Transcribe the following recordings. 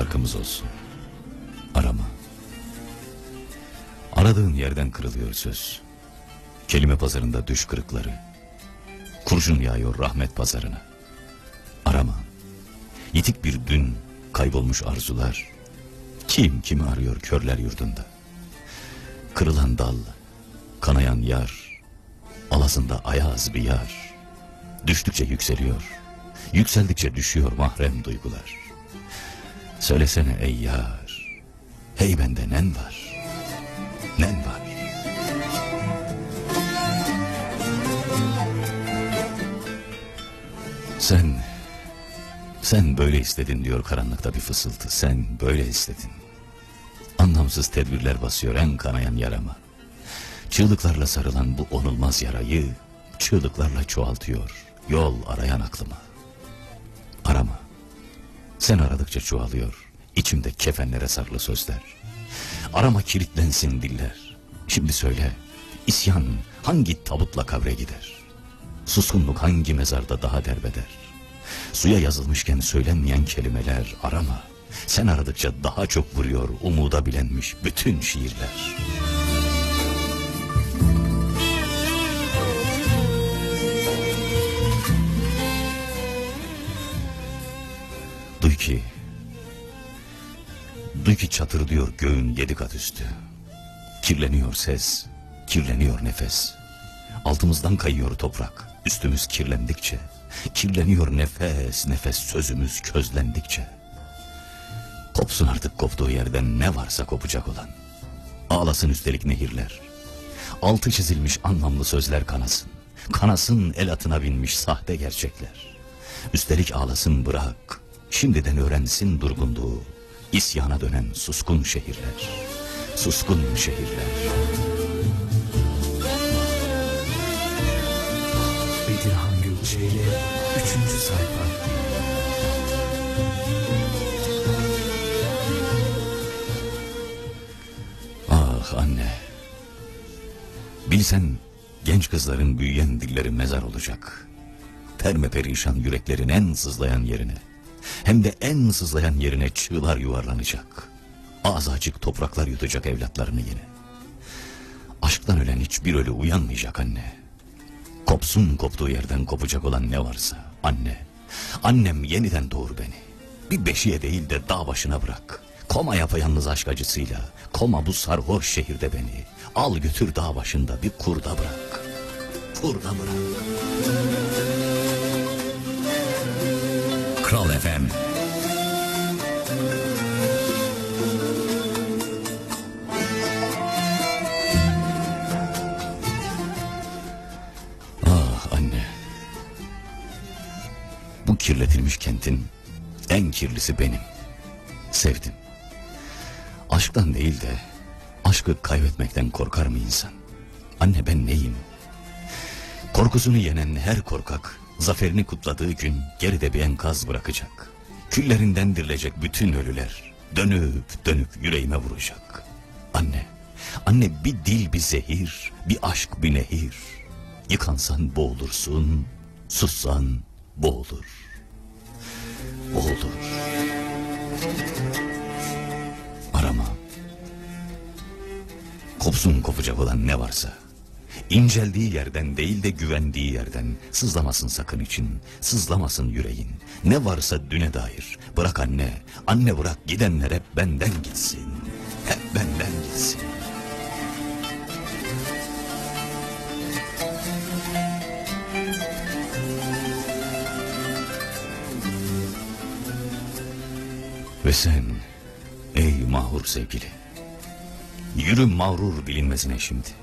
Farkımız olsun. Arama. Aradığın yerden kırılıyor söz. Kelime pazarında düş kırıkları. Kurşun yağıyor rahmet pazarına. Arama. Yitik bir dün, kaybolmuş arzular. Kim kimi arıyor körler yurdunda. Kırılan dal, kanayan yar, alasında ayaz bir yar. Düştükçe yükseliyor, yükseldikçe düşüyor mahrem duygular. Söylesene ey yar, hey bende nen var, nen var. Sen, sen böyle istedin diyor karanlıkta bir fısıltı. Sen böyle istedin. Anlamsız tedbirler basıyor en kanayan yarama. Çığlıklarla sarılan bu onulmaz yarayı çığlıklarla çoğaltıyor. Yol arayan aklıma. Sen aradıkça çoğalıyor. İçimde kefenlere sarılı sözler. Arama kilitlensin diller. Şimdi söyle. isyan hangi tabutla kavre gider? Suskunluk hangi mezarda daha derbeder? Suya yazılmışken söylenmeyen kelimeler arama. Sen aradıkça daha çok vuruyor umuda bilenmiş bütün şiirler. Ki, duy ki çatır diyor göğün yedi kat üstü. Kirleniyor ses, kirleniyor nefes. Altımızdan kayıyor toprak, üstümüz kirlendikçe. Kirleniyor nefes, nefes sözümüz közlendikçe. Kopsun artık koptuğu yerden ne varsa kopacak olan. Ağlasın üstelik nehirler. Altı çizilmiş anlamlı sözler kanasın. Kanasın el atına binmiş sahte gerçekler. Üstelik ağlasın bırak. Şimdiden öğrensin durgunluğu. İsyana dönen suskun şehirler. Suskun şehirler. Bedirhan Gökçe ile 3. sayfa. Ah anne. Bilsen genç kızların büyüyen dilleri mezar olacak. Perme perişan yüreklerin en sızlayan yerine. Hem de en sızlayan yerine çığlar yuvarlanacak. Ağzı açık topraklar yutacak evlatlarını yine. Aşktan ölen hiçbir ölü uyanmayacak anne. Kopsun koptuğu yerden kopacak olan ne varsa anne. Annem yeniden doğur beni. Bir beşiğe değil de dağ başına bırak. Koma yapayalnız aşk acısıyla. Koma bu sarhoş şehirde beni. Al götür dağ başında bir kurda bırak. Kurda bırak. Kral FM Ah anne. Bu kirletilmiş kentin en kirlisi benim. Sevdim. Aşktan değil de aşkı kaybetmekten korkar mı insan? Anne ben neyim? Korkusunu yenen her korkak zaferini kutladığı gün geride bir enkaz bırakacak. Küllerinden dirilecek bütün ölüler dönüp dönüp yüreğime vuracak. Anne, anne bir dil bir zehir, bir aşk bir nehir. Yıkansan boğulursun, sussan boğulur. Boğulur. Arama. Kopsun kopacak olan ne varsa. İnceldiği yerden değil de güvendiği yerden sızlamasın sakın için, sızlamasın yüreğin. Ne varsa düne dair. Bırak anne, anne bırak gidenler hep benden gitsin. Hep benden gitsin. Ve sen ey mahur sevgili Yürü mağrur bilinmezine şimdi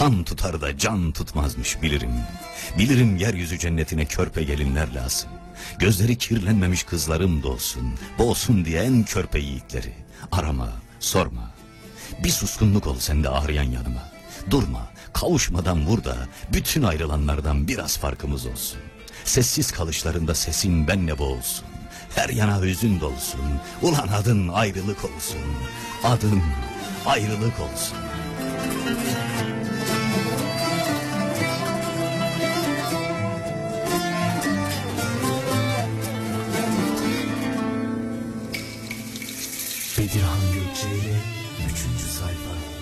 Kan tutar da can tutmazmış bilirim. Bilirim yeryüzü cennetine körpe gelinler lazım. Gözleri kirlenmemiş kızlarım dolsun Boğsun diye en körpe yiğitleri. Arama sorma. Bir suskunluk ol sen de ağrıyan yanıma. Durma kavuşmadan vur da Bütün ayrılanlardan biraz farkımız olsun. Sessiz kalışlarında sesin benle boğulsun her yana hüzün dolsun. Ulan adın ayrılık olsun. Adın ayrılık olsun. Bedirhan Gökçe ile 3. sayfa.